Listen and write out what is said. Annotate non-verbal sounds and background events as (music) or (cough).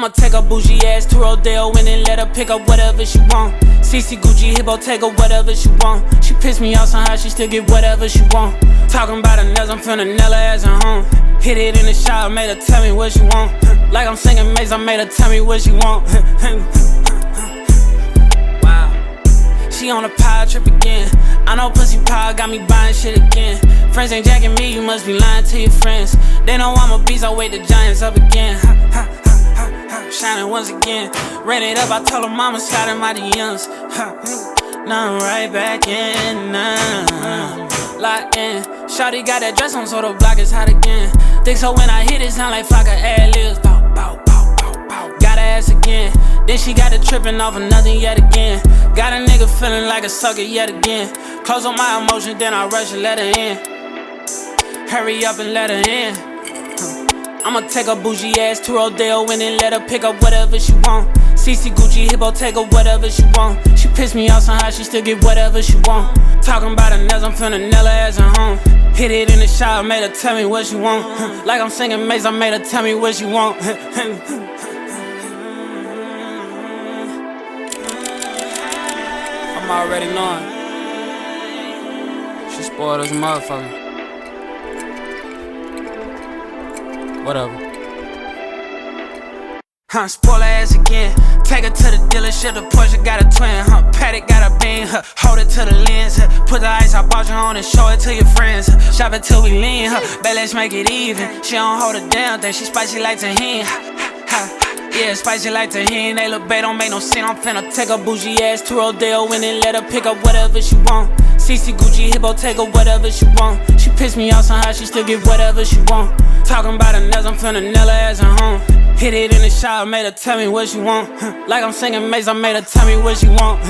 I'ma take a bougie ass to Rodeo and let her pick up whatever she want. CC Gucci Hippo take her whatever she want. She pissed me off somehow she still get whatever she want. Talking about her nails, I'm finna her ass at home. Hit it in the shower, made her tell me what she want. (laughs) Like I'm singing Maze, I made her tell me what she want. (laughs) wow. She on a power trip again. I know pussy power got me buying shit again. Friends ain't jacking me, you must be lying to your friends. They know I'm a beast, I wake the giants up again. (laughs) Shining once again. Ran it up, I told her mama slide in my DMs. Hmm. Now I'm right back in. Nah. Locked in. Shawty got that dress on, so the block is hot again. Think so when I hit it, sound like Flocka ad libs. Bow, bow, bow, bow, bow. Got her ass again. Then she got it tripping off of nothing yet again. Got a nigga feeling like a sucker yet again. Close on my emotion, then I rush and let her in. Hurry up and let her in. I'ma take a bougie ass to Rodeo and then let her pick up whatever she want. CC Gucci Hippo take her whatever she want. She pissed me off somehow she still get whatever she want. Talking about her nails, I'm finna nail her ass at home. Hit it in the shower, made her tell me what she want. (laughs) Like I'm singing Maze, I made her tell me what she want. (laughs) I'm already knowing. She spoiled as a motherfucker. Whatever. Huh, spoil her ass again. Take her to the dealership, the Porsche got a twin, huh? Patek got a beam, huh? Hold it to the lens, huh? Put the ice I bought you on and show it to your friends, huh? Shop it till we lean, huh? Bet let's make it even. She don't hold it down, think she spicy like tahini, Huh? yeah, spicy like tahini. They look bad, don't make no sense. I'm finna take a bougie ass to Rodeo and then let her pick up whatever she want. CC Gucci Hippo take her whatever she want. She pissed me off somehow she still get whatever she want. Talking about her nails, I'm finna nail her ass at home. Hit it in the shower, made her tell me what she want. Like I'm singing Maze, I made her tell me what she want.